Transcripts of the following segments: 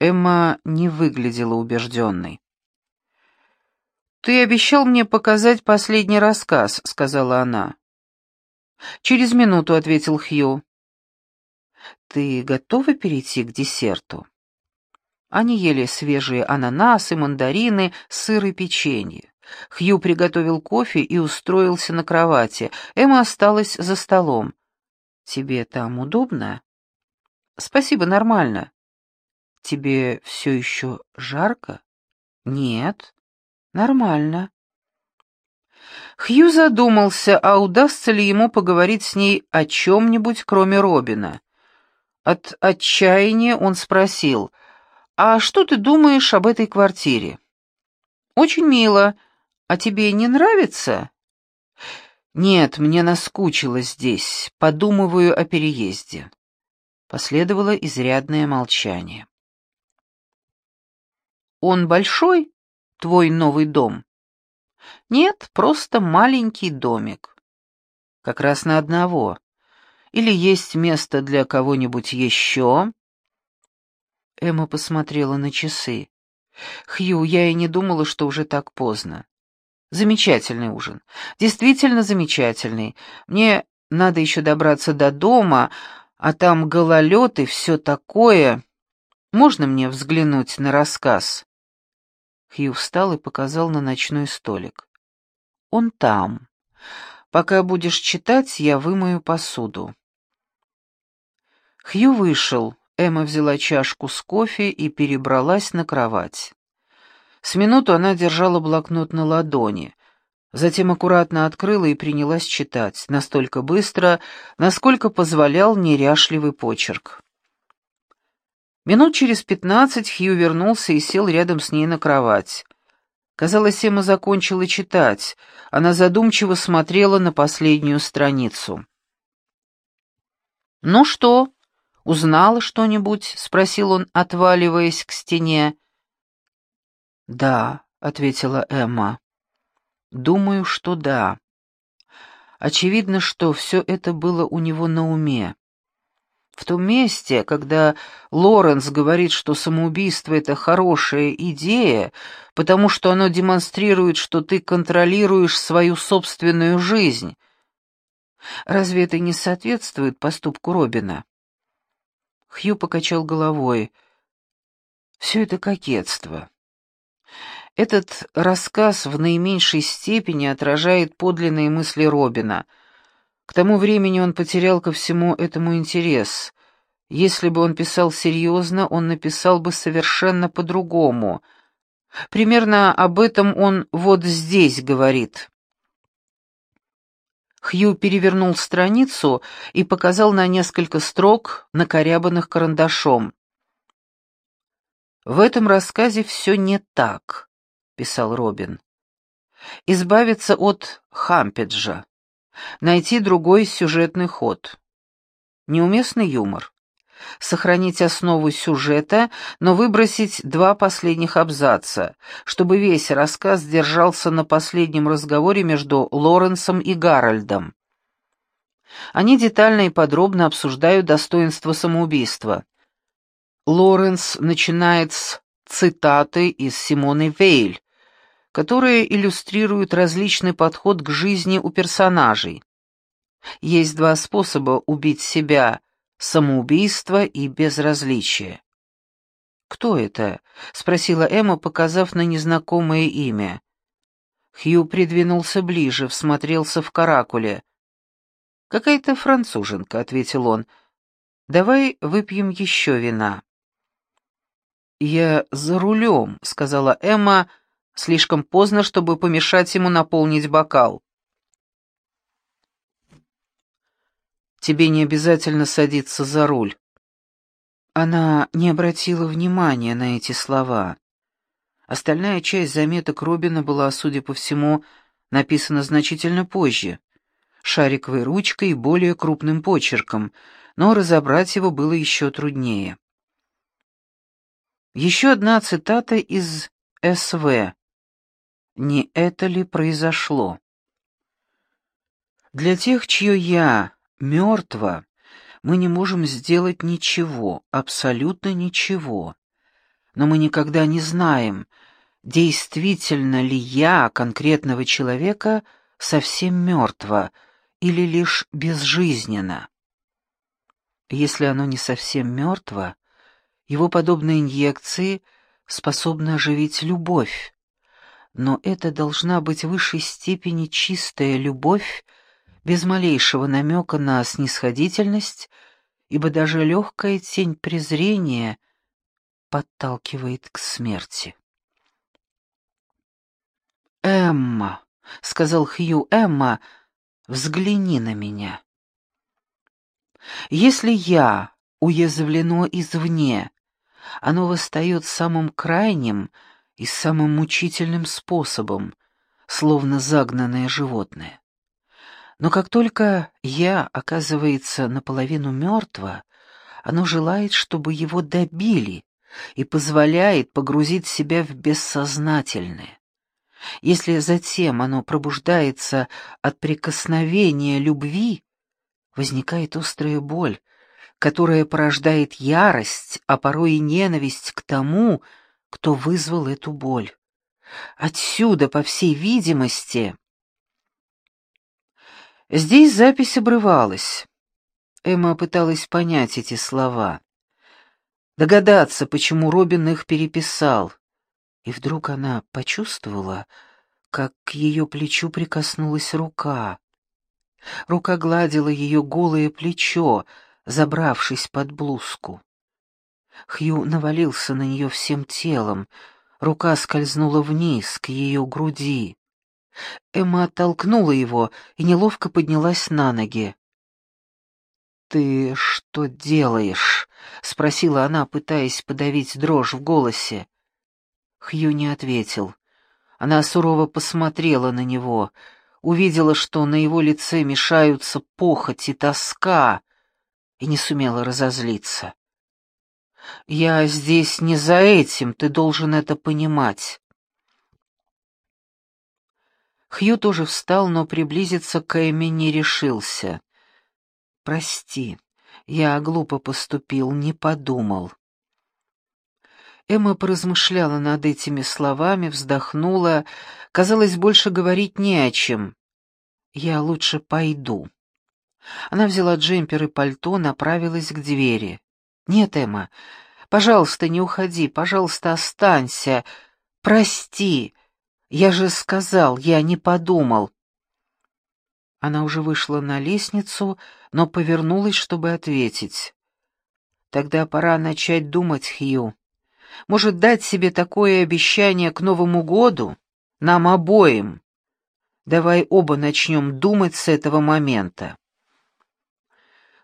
Эмма не выглядела убежденной. «Ты обещал мне показать последний рассказ», — сказала она. «Через минуту», — ответил Хью. «Ты готова перейти к десерту?» Они ели свежие ананасы, мандарины, сыр и печенье. Хью приготовил кофе и устроился на кровати. Эмма осталась за столом. «Тебе там удобно?» «Спасибо, нормально». «Тебе все еще жарко?» «Нет, нормально». Хью задумался, а удастся ли ему поговорить с ней о чем-нибудь, кроме Робина. От отчаяния он спросил, «А что ты думаешь об этой квартире?» «Очень мило. А тебе не нравится?» «Нет, мне наскучило здесь. Подумываю о переезде». Последовало изрядное молчание. «Он большой, твой новый дом?» «Нет, просто маленький домик. Как раз на одного. Или есть место для кого-нибудь еще?» Эмма посмотрела на часы. «Хью, я и не думала, что уже так поздно. Замечательный ужин. Действительно замечательный. Мне надо еще добраться до дома, а там гололед и все такое. Можно мне взглянуть на рассказ?» Хью встал и показал на ночной столик. «Он там. Пока будешь читать, я вымою посуду». Хью вышел. Эмма взяла чашку с кофе и перебралась на кровать. С минуту она держала блокнот на ладони, затем аккуратно открыла и принялась читать, настолько быстро, насколько позволял неряшливый почерк. Минут через пятнадцать Хью вернулся и сел рядом с ней на кровать. Казалось, Эмма закончила читать. Она задумчиво смотрела на последнюю страницу. «Ну что, узнала что-нибудь?» — спросил он, отваливаясь к стене. «Да», — ответила Эмма. «Думаю, что да. Очевидно, что все это было у него на уме. В том месте, когда Лоренс говорит, что самоубийство — это хорошая идея, потому что оно демонстрирует, что ты контролируешь свою собственную жизнь. Разве это не соответствует поступку Робина?» Хью покачал головой. «Все это кокетство. Этот рассказ в наименьшей степени отражает подлинные мысли Робина. К тому времени он потерял ко всему этому интерес. Если бы он писал серьезно, он написал бы совершенно по-другому. Примерно об этом он вот здесь говорит. Хью перевернул страницу и показал на несколько строк, накорябанных карандашом. В этом рассказе все не так писал Робин. Избавиться от Хампеджа. Найти другой сюжетный ход. Неуместный юмор. Сохранить основу сюжета, но выбросить два последних абзаца, чтобы весь рассказ держался на последнем разговоре между Лоренсом и Гарольдом. Они детально и подробно обсуждают достоинство самоубийства. Лоренс начинает с цитаты из Симоны Вейль, которые иллюстрируют различный подход к жизни у персонажей. Есть два способа убить себя — самоубийство и безразличие. «Кто это?» — спросила Эмма, показав на незнакомое имя. Хью придвинулся ближе, всмотрелся в каракуле. «Какая-то француженка», — ответил он. «Давай выпьем еще вина». «Я за рулем», — сказала Эмма, Слишком поздно, чтобы помешать ему наполнить бокал. «Тебе не обязательно садиться за руль». Она не обратила внимания на эти слова. Остальная часть заметок Робина была, судя по всему, написана значительно позже, шариковой ручкой и более крупным почерком, но разобрать его было еще труднее. Еще одна цитата из СВ. Не это ли произошло? Для тех, чье «я» мертво, мы не можем сделать ничего, абсолютно ничего. но мы никогда не знаем, действительно ли я конкретного человека совсем мертва или лишь безжизненно. Если оно не совсем мертво, его подобные инъекции способны оживить любовь, но это должна быть в высшей степени чистая любовь, без малейшего намека на снисходительность, ибо даже легкая тень презрения подталкивает к смерти. «Эмма», — сказал Хью, — «Эмма, взгляни на меня». Если я уязвлено извне, оно восстает самым крайним и самым мучительным способом, словно загнанное животное. Но как только я оказывается наполовину мертва, оно желает, чтобы его добили, и позволяет погрузить себя в бессознательное. Если затем оно пробуждается от прикосновения любви, возникает острая боль, которая порождает ярость, а порой и ненависть к тому, кто вызвал эту боль. Отсюда, по всей видимости... Здесь запись обрывалась. Эмма пыталась понять эти слова, догадаться, почему Робин их переписал. И вдруг она почувствовала, как к ее плечу прикоснулась рука. Рука гладила ее голое плечо, забравшись под блузку. Хью навалился на нее всем телом, рука скользнула вниз, к ее груди. Эмма оттолкнула его и неловко поднялась на ноги. «Ты что делаешь?» — спросила она, пытаясь подавить дрожь в голосе. Хью не ответил. Она сурово посмотрела на него — увидела, что на его лице мешаются похоть и тоска, и не сумела разозлиться. «Я здесь не за этим, ты должен это понимать». Хью тоже встал, но приблизиться к Эми не решился. «Прости, я глупо поступил, не подумал». Эмма поразмышляла над этими словами, вздохнула. Казалось, больше говорить не о чем. «Я лучше пойду». Она взяла джемпер и пальто, направилась к двери. «Нет, Эмма, пожалуйста, не уходи, пожалуйста, останься. Прости. Я же сказал, я не подумал». Она уже вышла на лестницу, но повернулась, чтобы ответить. «Тогда пора начать думать, Хью может дать себе такое обещание к Новому году? Нам обоим. Давай оба начнем думать с этого момента.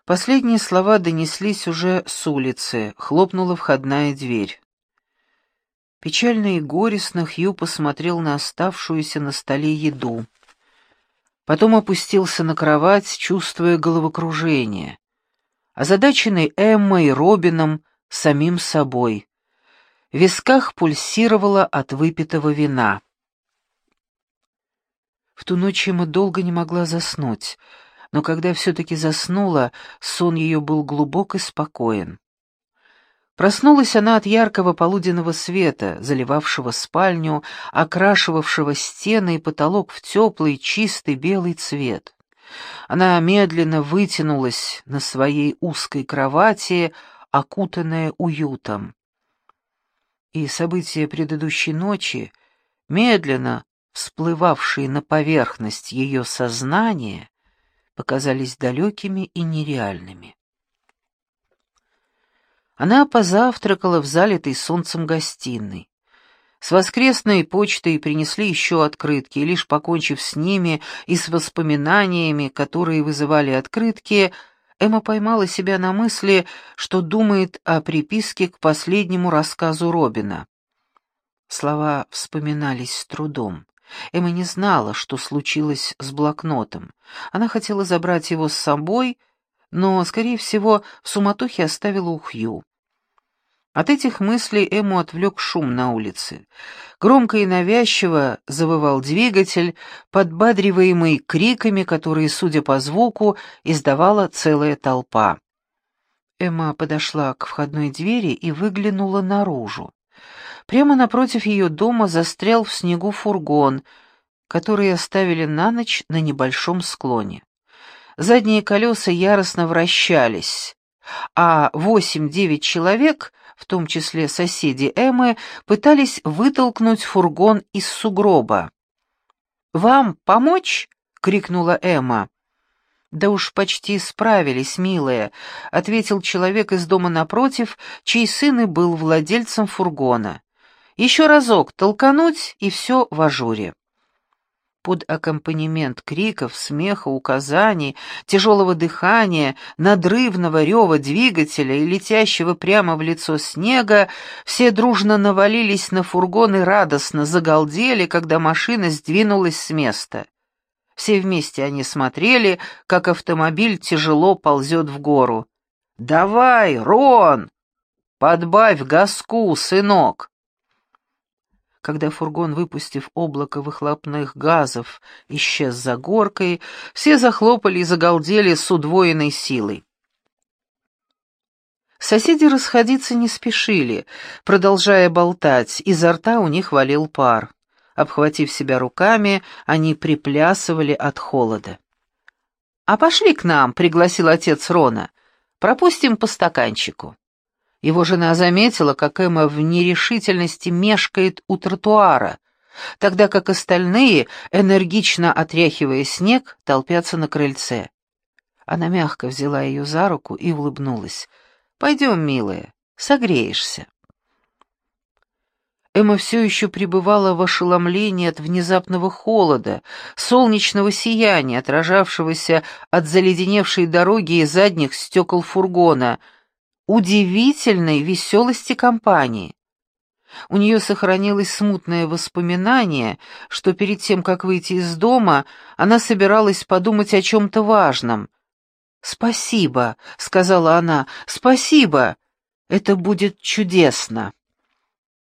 Последние слова донеслись уже с улицы, хлопнула входная дверь. Печально и горестно Хью посмотрел на оставшуюся на столе еду. Потом опустился на кровать, чувствуя головокружение. Озадаченный Эммой, Робином, самим собой. В висках пульсировало от выпитого вина. В ту ночь ему долго не могла заснуть, но когда все-таки заснула, сон ее был глубок и спокоен. Проснулась она от яркого полуденного света, заливавшего спальню, окрашивавшего стены и потолок в теплый, чистый белый цвет. Она медленно вытянулась на своей узкой кровати, окутанная уютом и события предыдущей ночи, медленно всплывавшие на поверхность ее сознания, показались далекими и нереальными. Она позавтракала в залитой солнцем гостиной. С воскресной почтой принесли еще открытки, и лишь покончив с ними и с воспоминаниями, которые вызывали открытки, Эмма поймала себя на мысли, что думает о приписке к последнему рассказу Робина. Слова вспоминались с трудом. Эмма не знала, что случилось с блокнотом. Она хотела забрать его с собой, но, скорее всего, в суматохе оставила у Хью. От этих мыслей Эму отвлек шум на улице. Громко и навязчиво завывал двигатель, подбадриваемый криками, которые, судя по звуку, издавала целая толпа. Эмма подошла к входной двери и выглянула наружу. Прямо напротив ее дома застрял в снегу фургон, который оставили на ночь на небольшом склоне. Задние колеса яростно вращались, а восемь-девять человек, в том числе соседи Эммы, пытались вытолкнуть фургон из сугроба. «Вам помочь?» — крикнула Эмма. «Да уж почти справились, милая», — ответил человек из дома напротив, чей сын и был владельцем фургона. «Еще разок толкануть, и все в ажуре» под аккомпанемент криков, смеха, указаний, тяжелого дыхания, надрывного рева двигателя и летящего прямо в лицо снега, все дружно навалились на фургон и радостно загалдели, когда машина сдвинулась с места. Все вместе они смотрели, как автомобиль тяжело ползет в гору. «Давай, Рон! Подбавь газку, сынок!» Когда фургон, выпустив облако выхлопных газов, исчез за горкой, все захлопали и загалдели с удвоенной силой. Соседи расходиться не спешили, продолжая болтать, изо рта у них валил пар. Обхватив себя руками, они приплясывали от холода. «А пошли к нам», — пригласил отец Рона. «Пропустим по стаканчику». Его жена заметила, как Эмма в нерешительности мешкает у тротуара, тогда как остальные, энергично отряхивая снег, толпятся на крыльце. Она мягко взяла ее за руку и улыбнулась. «Пойдем, милая, согреешься». Эмма все еще пребывала в ошеломлении от внезапного холода, солнечного сияния, отражавшегося от заледеневшей дороги и задних стекол фургона — удивительной веселости компании. У нее сохранилось смутное воспоминание, что перед тем, как выйти из дома, она собиралась подумать о чем-то важном. «Спасибо», — сказала она, — «спасибо, это будет чудесно».